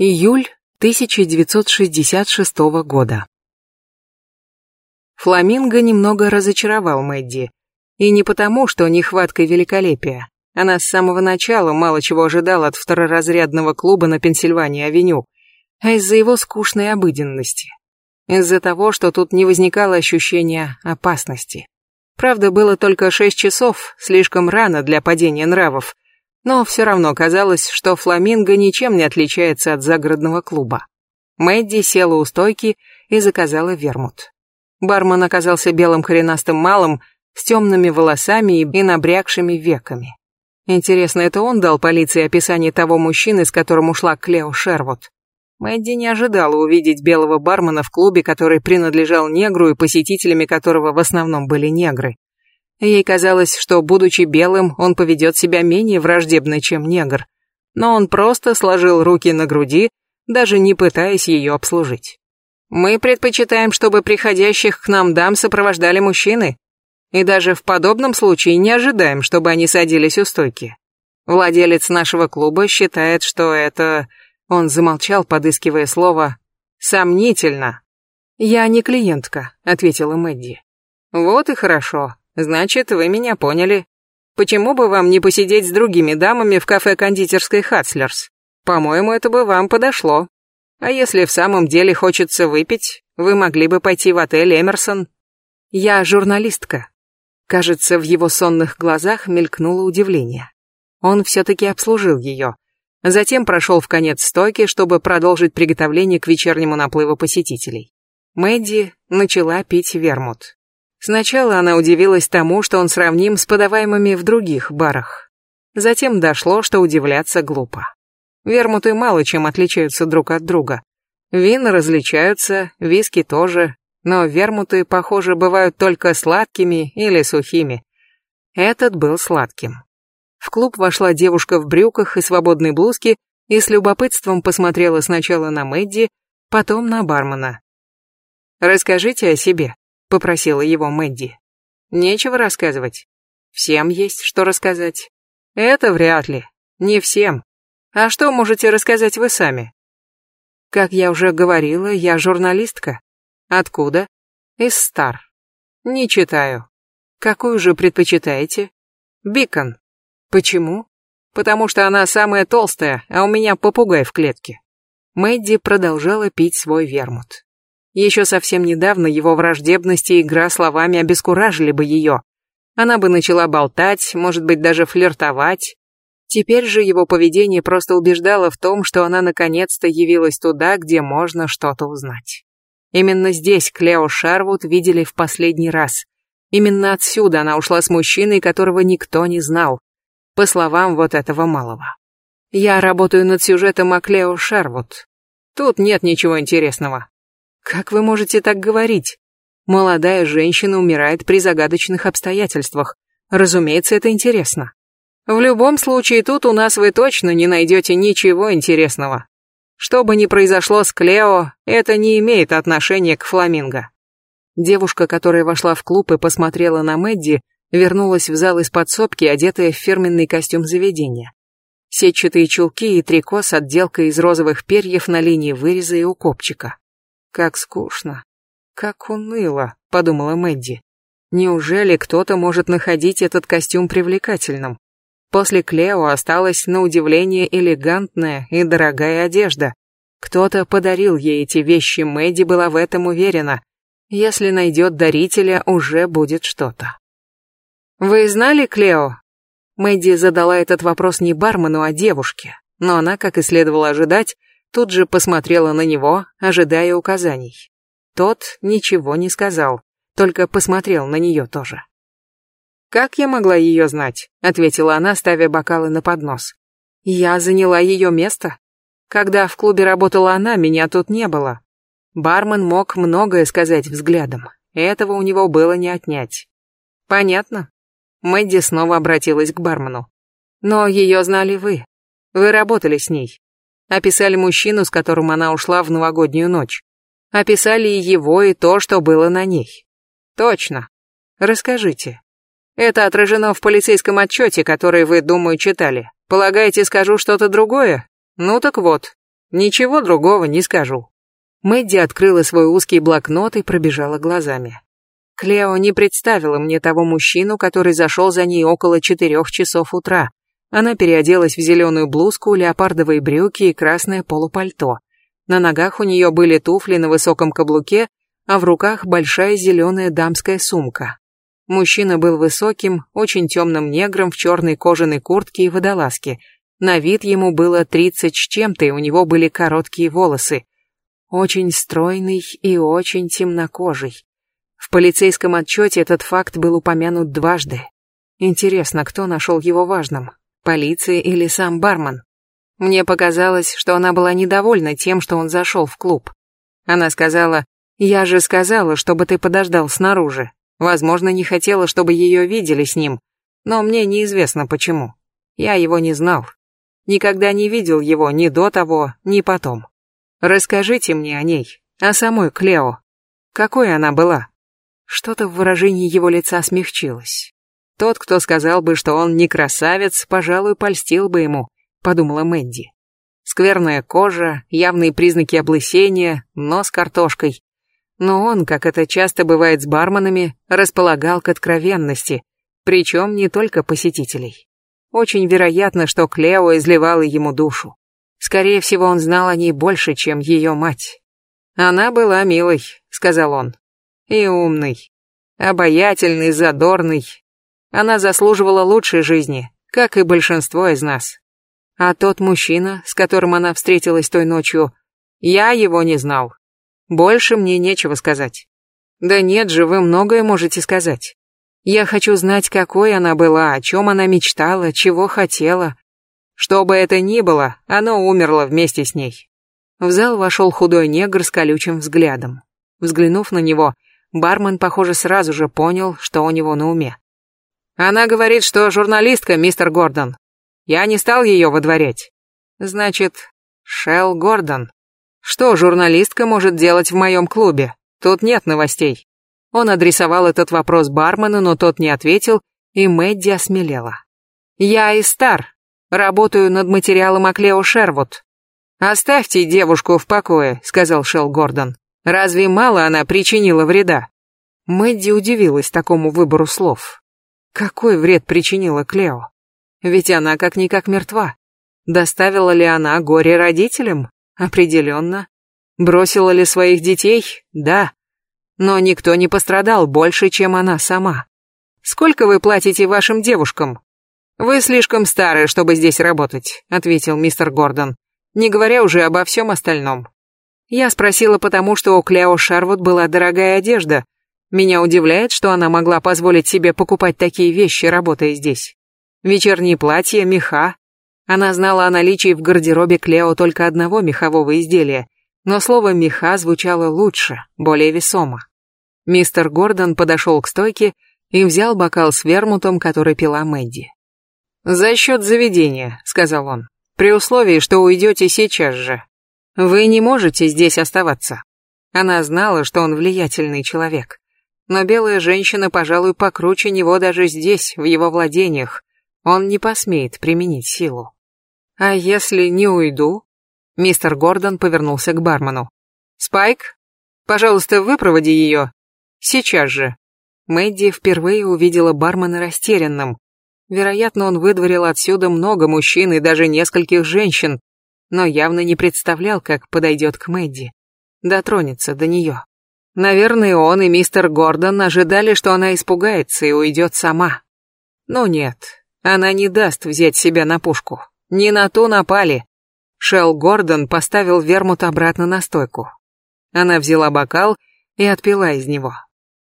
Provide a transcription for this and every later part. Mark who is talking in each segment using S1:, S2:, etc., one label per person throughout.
S1: Июль 1966 года. Фламинго немного разочаровал Мэдди. И не потому, что нехваткой великолепия. Она с самого начала мало чего ожидала от второразрядного клуба на Пенсильвании-авеню, а из-за его скучной обыденности. Из-за того, что тут не возникало ощущения опасности. Правда, было только шесть часов, слишком рано для падения нравов, но все равно казалось, что фламинго ничем не отличается от загородного клуба. Мэдди села у стойки и заказала вермут. Бармен оказался белым коренастым малым, с темными волосами и набрякшими веками. Интересно, это он дал полиции описание того мужчины, с которым ушла Клео Шервуд? Мэдди не ожидала увидеть белого бармена в клубе, который принадлежал негру и посетителями которого в основном были негры. Ей казалось, что, будучи белым, он поведет себя менее враждебно, чем негр. Но он просто сложил руки на груди, даже не пытаясь ее обслужить. «Мы предпочитаем, чтобы приходящих к нам дам сопровождали мужчины, и даже в подобном случае не ожидаем, чтобы они садились у стойки. Владелец нашего клуба считает, что это...» Он замолчал, подыскивая слово «сомнительно». «Я не клиентка», — ответила Мэдди. «Вот и хорошо. Значит, вы меня поняли. Почему бы вам не посидеть с другими дамами в кафе-кондитерской Хатслерс? По-моему, это бы вам подошло. А если в самом деле хочется выпить, вы могли бы пойти в отель Эмерсон. Я журналистка. Кажется, в его сонных глазах мелькнуло удивление. Он все-таки обслужил ее. Затем прошел в конец стойки, чтобы продолжить приготовление к вечернему наплыву посетителей. Мэдди начала пить вермут. Сначала она удивилась тому, что он сравним с подаваемыми в других барах. Затем дошло, что удивляться глупо. Вермуты мало чем отличаются друг от друга. Вина различаются, виски тоже, но вермуты, похоже, бывают только сладкими или сухими. Этот был сладким. В клуб вошла девушка в брюках и свободной блузке и с любопытством посмотрела сначала на Мэдди, потом на бармена. «Расскажите о себе», — попросила его Мэдди. «Нечего рассказывать. Всем есть что рассказать». «Это вряд ли. Не всем. А что можете рассказать вы сами?» «Как я уже говорила, я журналистка. Откуда?» «Из Стар. Не читаю. Какую же предпочитаете?» «Бикон. Почему?» «Потому что она самая толстая, а у меня попугай в клетке». Мэдди продолжала пить свой вермут. Еще совсем недавно его враждебность и игра словами обескуражили бы ее. Она бы начала болтать, может быть, даже флиртовать. Теперь же его поведение просто убеждало в том, что она наконец-то явилась туда, где можно что-то узнать. Именно здесь Клео Шарвуд видели в последний раз. Именно отсюда она ушла с мужчиной, которого никто не знал. По словам вот этого малого. Я работаю над сюжетом о Клео Шарвуд. Тут нет ничего интересного. Как вы можете так говорить? Молодая женщина умирает при загадочных обстоятельствах. Разумеется, это интересно. В любом случае, тут у нас вы точно не найдете ничего интересного. Что бы ни произошло с Клео, это не имеет отношения к Фламинго. Девушка, которая вошла в клуб и посмотрела на Мэдди, вернулась в зал из подсобки, одетая в фирменный костюм заведения. Сетчатые чулки и трико с отделкой из розовых перьев на линии выреза и у копчика. Как скучно. Как уныло, подумала Мэдди. Неужели кто-то может находить этот костюм привлекательным? После Клео осталась на удивление элегантная и дорогая одежда. Кто-то подарил ей эти вещи, Мэдди была в этом уверена. Если найдет дарителя, уже будет что-то. «Вы знали Клео?» Мэдди задала этот вопрос не бармену, а девушке, но она, как и следовало ожидать, тут же посмотрела на него, ожидая указаний. Тот ничего не сказал, только посмотрел на нее тоже. «Как я могла ее знать?» — ответила она, ставя бокалы на поднос. «Я заняла ее место. Когда в клубе работала она, меня тут не было. Бармен мог многое сказать взглядом. Этого у него было не отнять. Понятно?» Мэдди снова обратилась к бармену. «Но ее знали вы. Вы работали с ней. Описали мужчину, с которым она ушла в новогоднюю ночь. Описали и его, и то, что было на ней. Точно. Расскажите. Это отражено в полицейском отчете, который вы, думаю, читали. Полагаете, скажу что-то другое? Ну так вот. Ничего другого не скажу. Мэдди открыла свой узкий блокнот и пробежала глазами. Клео не представила мне того мужчину, который зашел за ней около четырех часов утра. Она переоделась в зеленую блузку, леопардовые брюки и красное полупальто. На ногах у нее были туфли на высоком каблуке, а в руках большая зеленая дамская сумка. Мужчина был высоким, очень темным негром в черной кожаной куртке и водолазке. На вид ему было тридцать с чем-то, и у него были короткие волосы очень стройный и очень темнокожий. В полицейском отчете этот факт был упомянут дважды. Интересно, кто нашел его важным, полиция или сам бармен? Мне показалось, что она была недовольна тем, что он зашел в клуб. Она сказала, «Я же сказала, чтобы ты подождал снаружи. Возможно, не хотела, чтобы ее видели с ним, но мне неизвестно почему. Я его не знал. Никогда не видел его ни до того, ни потом. Расскажите мне о ней, о самой Клео. Какой она была? Что-то в выражении его лица смягчилось. Тот, кто сказал бы, что он не красавец, пожалуй, польстил бы ему, подумала Мэнди. Скверная кожа, явные признаки облысения, нос картошкой. Но он, как это часто бывает с барменами, располагал к откровенности, причем не только посетителей. Очень вероятно, что Клео изливала ему душу. Скорее всего, он знал о ней больше, чем ее мать. Она была милой, сказал он. И умной. Обаятельной, задорной. Она заслуживала лучшей жизни, как и большинство из нас. А тот мужчина, с которым она встретилась той ночью, я его не знал. Больше мне нечего сказать. Да нет же, вы многое можете сказать. Я хочу знать, какой она была, о чем она мечтала, чего хотела, что бы это ни было, оно умерло вместе с ней. В зал вошел худой негр с колючим взглядом. Взглянув на него, бармен, похоже, сразу же понял, что у него на уме. Она говорит, что журналистка, мистер Гордон. Я не стал ее выдворять. Значит, Шелл Гордон. Что журналистка может делать в моем клубе? Тут нет новостей. Он адресовал этот вопрос бармену, но тот не ответил, и Мэдди осмелела. Я и стар, Работаю над материалом о Клео Шервуд. Оставьте девушку в покое, сказал Шел Гордон. Разве мало она причинила вреда? Мэдди удивилась такому выбору слов. Какой вред причинила Клео? Ведь она как-никак мертва. Доставила ли она горе родителям? Определенно. Бросила ли своих детей? Да. Но никто не пострадал больше, чем она сама. Сколько вы платите вашим девушкам? «Вы слишком старые, чтобы здесь работать», — ответил мистер Гордон, не говоря уже обо всем остальном. Я спросила потому, что у Клео Шарвуд была дорогая одежда. Меня удивляет, что она могла позволить себе покупать такие вещи, работая здесь. Вечерние платья, меха. Она знала о наличии в гардеробе Клео только одного мехового изделия, но слово «меха» звучало лучше, более весомо. Мистер Гордон подошел к стойке и взял бокал с вермутом, который пила Мэдди. «За счет заведения», — сказал он, — «при условии, что уйдете сейчас же. Вы не можете здесь оставаться». Она знала, что он влиятельный человек. Но белая женщина, пожалуй, покруче него даже здесь, в его владениях. Он не посмеет применить силу. «А если не уйду?» Мистер Гордон повернулся к бармену. «Спайк, пожалуйста, выпроводи ее. Сейчас же». Мэдди впервые увидела бармена растерянным. Вероятно, он выдворил отсюда много мужчин и даже нескольких женщин, но явно не представлял, как подойдет к Мэдди. Дотронется до нее. Наверное, он и мистер Гордон ожидали, что она испугается и уйдет сама. Но нет, она не даст взять себя на пушку. Не на ту напали. Шел Гордон поставил вермут обратно на стойку. Она взяла бокал и отпила из него.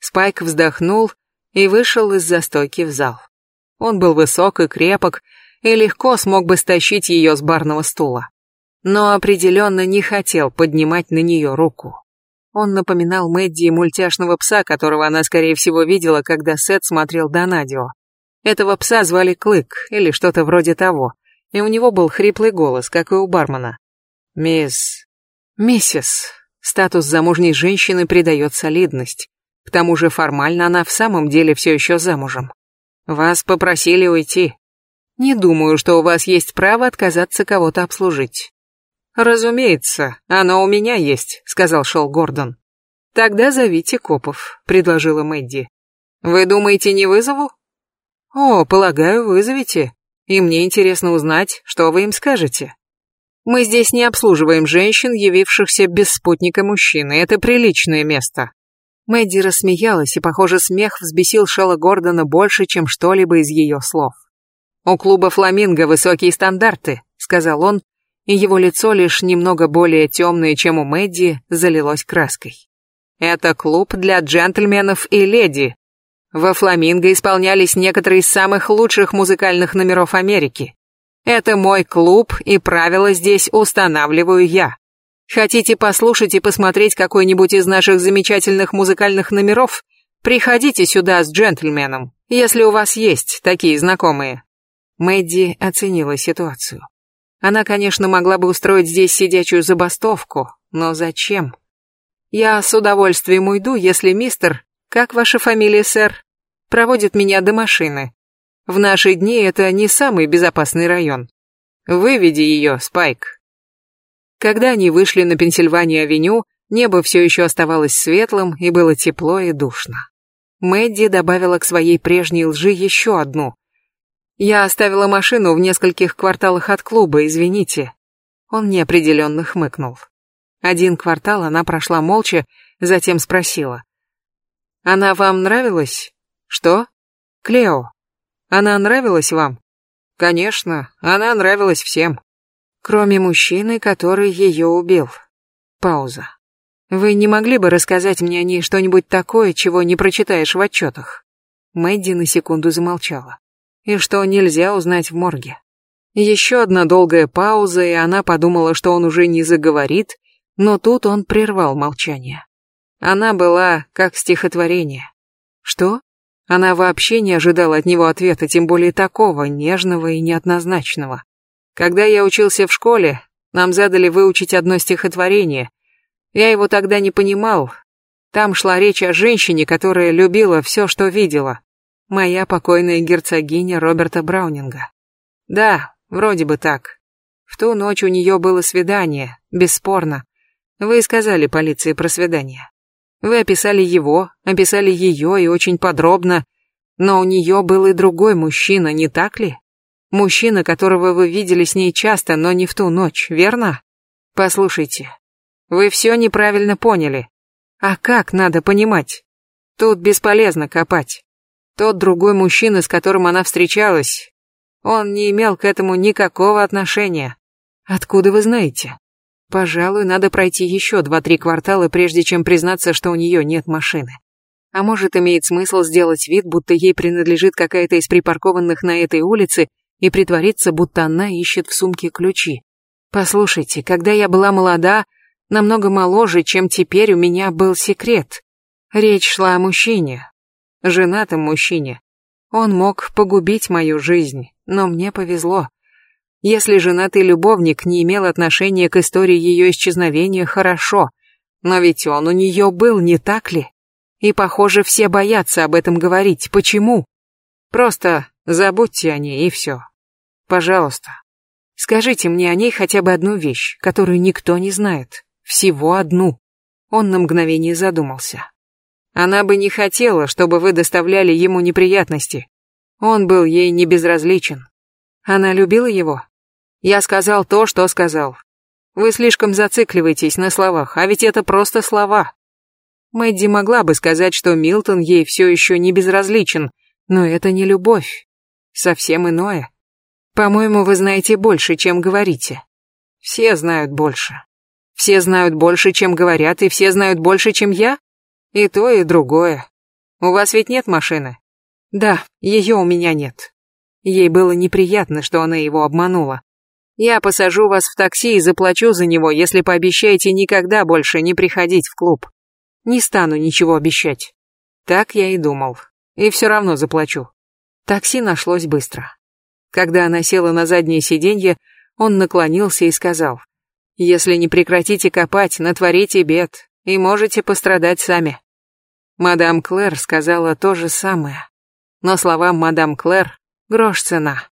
S1: Спайк вздохнул и вышел из застойки в зал. Он был высок и крепок, и легко смог бы стащить ее с барного стула. Но определенно не хотел поднимать на нее руку. Он напоминал Мэдди мультяшного пса, которого она, скорее всего, видела, когда Сет смотрел Донадио. Этого пса звали Клык, или что-то вроде того, и у него был хриплый голос, как и у бармена. «Мисс...» «Миссис...» Статус замужней женщины придает солидность. К тому же формально она в самом деле все еще замужем. Вас попросили уйти. Не думаю, что у вас есть право отказаться кого-то обслужить. Разумеется, оно у меня есть, сказал Шел Гордон. Тогда зовите копов, предложила Мэдди. Вы думаете, не вызову? О, полагаю, вызовете. И мне интересно узнать, что вы им скажете. Мы здесь не обслуживаем женщин, явившихся без спутника мужчины. Это приличное место. Мэдди рассмеялась, и, похоже, смех взбесил Шелла Гордона больше, чем что-либо из ее слов. «У клуба «Фламинго» высокие стандарты», — сказал он, и его лицо, лишь немного более темное, чем у Мэдди, залилось краской. «Это клуб для джентльменов и леди. Во «Фламинго» исполнялись некоторые из самых лучших музыкальных номеров Америки. Это мой клуб, и правила здесь устанавливаю я. Хотите послушать и посмотреть какой-нибудь из наших замечательных музыкальных номеров? Приходите сюда с джентльменом, если у вас есть такие знакомые. Мэдди оценила ситуацию. Она, конечно, могла бы устроить здесь сидячую забастовку, но зачем? Я с удовольствием уйду, если мистер, как ваша фамилия, сэр, проводит меня до машины. В наши дни это не самый безопасный район. Выведи ее, Спайк. Когда они вышли на Пенсильвания-авеню, небо все еще оставалось светлым и было тепло и душно. Мэдди добавила к своей прежней лжи еще одну. «Я оставила машину в нескольких кварталах от клуба, извините». Он неопределенно хмыкнул. Один квартал она прошла молча, затем спросила. «Она вам нравилась?» «Что?» «Клео. Она нравилась вам?» «Конечно, она нравилась всем». Кроме мужчины, который ее убил. Пауза. Вы не могли бы рассказать мне о ней что-нибудь такое, чего не прочитаешь в отчетах? Мэдди на секунду замолчала. И что нельзя узнать в морге. Еще одна долгая пауза, и она подумала, что он уже не заговорит, но тут он прервал молчание. Она была как стихотворение. Что? Она вообще не ожидала от него ответа, тем более такого, нежного и неоднозначного. Когда я учился в школе, нам задали выучить одно стихотворение. Я его тогда не понимал. Там шла речь о женщине, которая любила все, что видела. Моя покойная герцогиня Роберта Браунинга. Да, вроде бы так. В ту ночь у нее было свидание, бесспорно. Вы сказали полиции про свидание. Вы описали его, описали ее и очень подробно, но у нее был и другой мужчина, не так ли? Мужчина, которого вы видели с ней часто, но не в ту ночь, верно? Послушайте, вы все неправильно поняли. А как надо понимать? Тут бесполезно копать. Тот другой мужчина, с которым она встречалась, он не имел к этому никакого отношения. Откуда вы знаете? Пожалуй, надо пройти еще два-три квартала, прежде чем признаться, что у нее нет машины. А может, имеет смысл сделать вид, будто ей принадлежит какая-то из припаркованных на этой улице, и притвориться, будто она ищет в сумке ключи. Послушайте, когда я была молода, намного моложе, чем теперь, у меня был секрет. Речь шла о мужчине, женатом мужчине. Он мог погубить мою жизнь, но мне повезло. Если женатый любовник не имел отношения к истории ее исчезновения, хорошо. Но ведь он у нее был, не так ли? И, похоже, все боятся об этом говорить. Почему? Просто забудьте о ней, и все. Пожалуйста, скажите мне о ней хотя бы одну вещь, которую никто не знает. Всего одну. Он на мгновение задумался. Она бы не хотела, чтобы вы доставляли ему неприятности. Он был ей не безразличен. Она любила его? Я сказал то, что сказал. Вы слишком зацикливаетесь на словах, а ведь это просто слова. Мэдди могла бы сказать, что Милтон ей все еще не безразличен, но это не любовь. Совсем иное. По-моему, вы знаете больше, чем говорите. Все знают больше. Все знают больше, чем говорят, и все знают больше, чем я? И то, и другое. У вас ведь нет машины? Да, ее у меня нет. Ей было неприятно, что она его обманула. Я посажу вас в такси и заплачу за него, если пообещаете никогда больше не приходить в клуб. Не стану ничего обещать. Так я и думал. И все равно заплачу. Такси нашлось быстро. Когда она села на заднее сиденье, он наклонился и сказал, «Если не прекратите копать, натворите бед, и можете пострадать сами». Мадам Клэр сказала то же самое. Но словам мадам Клэр грош цена.